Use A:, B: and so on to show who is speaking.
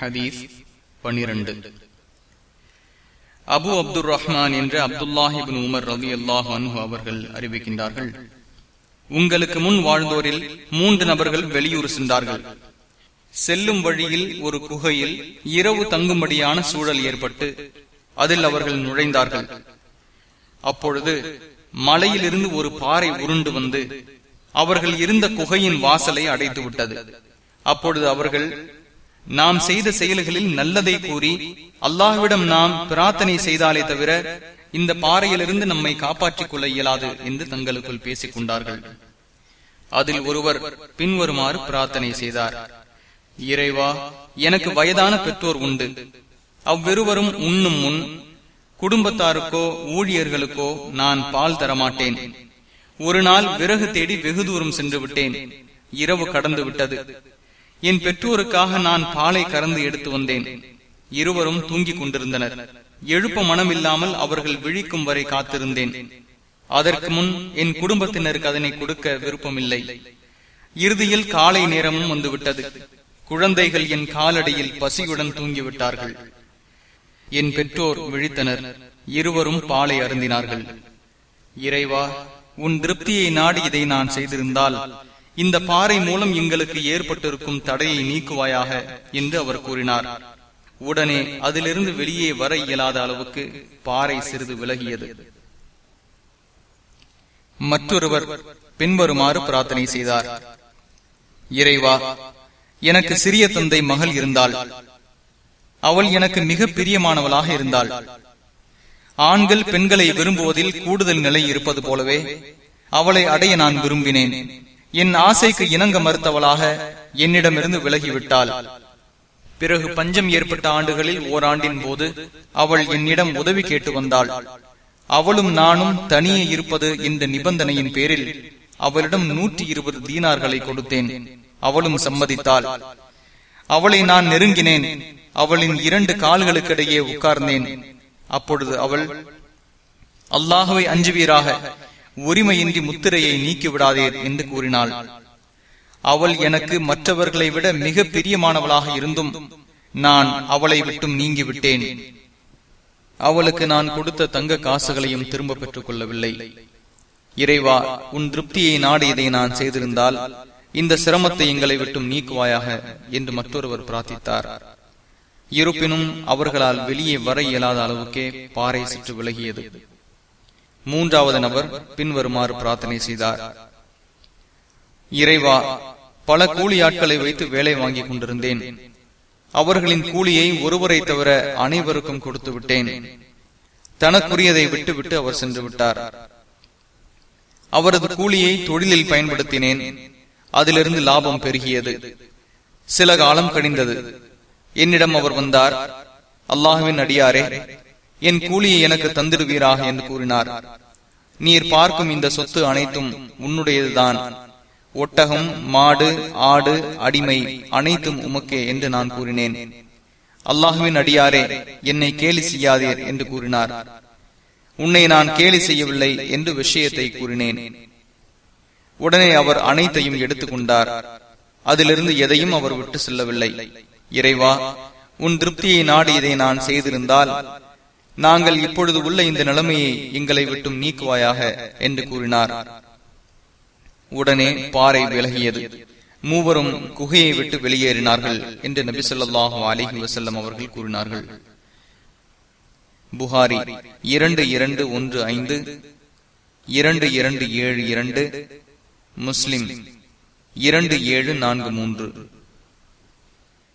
A: ஹதீஸ் பனிரண்டு அபு அப்துல் ரஹ்மான் என்று அப்துல்லாஹிபின் உமர் ரவி அல்லாஹ் அன்ஹு அவர்கள் அறிவிக்கின்றார்கள். உங்களுக்கு முன் வாழ்ந்தோரில் மூன்று நபர்கள் வெளியூர் சென்றார்கள். செல்லும் வழியில் ஒரு குகையில் இரவு தங்கும்படியான சூழல் ஏற்பட்டு அதில் அவர்கள் நுழைந்தார்கள். அப்பொழுது மலையிலிருந்து ஒரு பாறை உருண்டு வந்து அவர்கள் இருந்த குகையின் வாசலை அடைத்து விட்டது அப்பொழுது அவர்கள் நாம் செய்த செயல்களில் நல்லதை கூறி அல்லாஹ்விடம் நாம் பிரார்த்தனை செய்தாலே தவிர இந்த பாறையிலிருந்து நம்மை காப்பாற்றிக் கொள்ள இயலாது என்று தங்களுக்குள் பேசிக் கொண்டார்கள். அதில் ஒருவர் பின்வருமாறு பிரார்த்தனை செய்தார். இறைவா எனக்கு வயதான பெற்றோர் உண்டு. அவ்விருவரும் உண்ணும் முன் குடும்பத்தாருக்கோ ஊழியர்களுக்கோ நான் பால் தரமாட்டேன். ஒரு நாள் விறகு தேடி வெகு தூரம் சென்று விட்டேன். இரவு கடந்து விட்டது. என் பெற்றோருக்காக நான் பாலை கறந்து எடுத்து வந்தேன். இருவரும் தூங்கிக் கொண்டிருந்தனர். எழுப்ப மனமில்லாமல் அவர்கள் விழிக்கும் வரை காத்திருந்தேன். அதற்கு முன் என் குடும்பத்தினருக்கு அதனை கொடுக்க விருப்பமில்லை. இறுதியில் காலை நேரமும் வந்துவிட்டது. குழந்தைகள் என் காலடியில் பசியுடன் தூங்கிவிட்டார்கள். என் பெற்றோர் விழித்தனர். இருவரும் பாலை அருந்தினார்கள். இறைவா உன் திருப்தியை நாடி இதை நான் செய்திருந்தால் இந்த பாறை மூலம் எங்களுக்கு ஏற்பட்டிருக்கும் தடையை நீக்குவாயாக என்று அவர் கூறினார். உடனே அதிலிருந்து வெளியே வர இயலாத அளவுக்கு பாறை சிறிது விலகியது. மற்றொருவர் பின்வருமாறு பிரார்த்தனை செய்தார். இறைவா எனக்கு சிறிய தந்தை மகள் இருந்தாள் அவள் எனக்கு மிக பிரியமானவளாக இருந்தாள் ஆண்கள் பெண்களை விரும்புவதில் கூடுதல் நிலை இருப்பது போலவே அவளை அடைய நான் விரும்பினேன். என் ஆசைக்கு இணங்க மறுத்தவளாக என்னிடமிருந்து விலகிவிட்டாள். பிறகு பஞ்சம் ஏற்பட்ட ஆண்டுகளில் ஓராண்டின் போது அவள் என்னிடம் உதவி கேட்டு வந்தாள். அவளும் நானும் தனியே இருப்பது இந்த நிபந்தனையின் பேரில் அவளிடம் நூற்றி இருபது தீனார்களை கொடுத்தேன். அவளும் சம்மதித்தாள். அவளை நான் நெருங்கினேன். அவளின் இரண்டு கால்களுக்கிடையே உட்கார்ந்தேன். அப்பொழுது அவள் அல்லாஹுவை அஞ்சுவீராக. உரிமையின்றி முத்திரையை நீக்கிவிடாதீர் என்று கூறினாள். அவள் எனக்கு மற்றவர்களை விட மிக பிரியமானவளாக இருந்தும் நான் அவளை விட்டும் நீங்கிவிட்டேன். அவளுக்கு நான் கொடுத்த தங்க காசுகளையும் திரும்ப பெற்றுக் கொள்ளவில்லை இறைவா உன் திருப்தியை நாடு இதை நான் செய்திருந்தால் இந்த சிரமத்தை எங்களை விட்டும் நீக்குவாயாக என்று மற்றொருவர் பிரார்த்தித்தார். இருப்பினும் அவர்களால் வெளியே வர இயலாத அளவுக்கே பாறை சுற்று விலகியது. மூன்றாவது நபர் பின்வருமாறு பிரார்த்தனை செய்தார். இறைவா பல கூலி ஆட்களை வைத்து வேலை வாங்கிக் கொண்டிருந்தேன். அவர்களின் கூலியை ஒருவரை தவிர அனைவருக்கும் கொடுத்து விட்டேன். தனக்குரியதை விட்டுவிட்டு அவர் சென்று விட்டார். அவரது கூலியை தொழிலில் பயன்படுத்தினேன். அதிலிருந்து லாபம் பெருகியது. சில காலம் கழிந்தது என்னிடம் அவர் வந்தார் அல்லாஹுவின் அடியாரே என் கூலியை எனக்கு தந்திடுவீராக என்று கூறினார். நீர் பார்க்கும் இந்த சொத்து அனைத்தும் உன்னுடையதுதான். ஒட்டகம் மாடு ஆடு அடிமை அனைத்தும் உமக்கே என்று நான் கூறினேன். அல்லாஹுவின் அடியாரே என்னை கேலி செய்யாதீர் என்று கூறினார். உன்னை நான் கேலி செய்யவில்லை என்று விஷயத்தை கூறினேன். உடனே அவர் அனைத்தையும் எடுத்துக்கொண்டார். அதிலிருந்து எதையும் அவர் விட்டு செல்லவில்லை. இறைவா உன் திருப்தியை நாடி இதை நான் செய்திருந்தால் நாங்கள் இப்பொழுது உள்ள இந்த நிலைமையை எங்களை விட்டும் நீக்குவாயாக என்று கூறினார். உடனே பாறை விலகியது. மூவரும் குகையை விட்டு வெளியேறினார்கள் என்று நபி சொல்லாஹு அலிஹி வசல்லம் அவர்கள் கூறினார்கள். புகாரி இரண்டு இரண்டு ஒன்று ஐந்து இரண்டு இரண்டு ஏழு இரண்டு முஸ்லிம் இரண்டு ஏழு நான்கு மூன்று.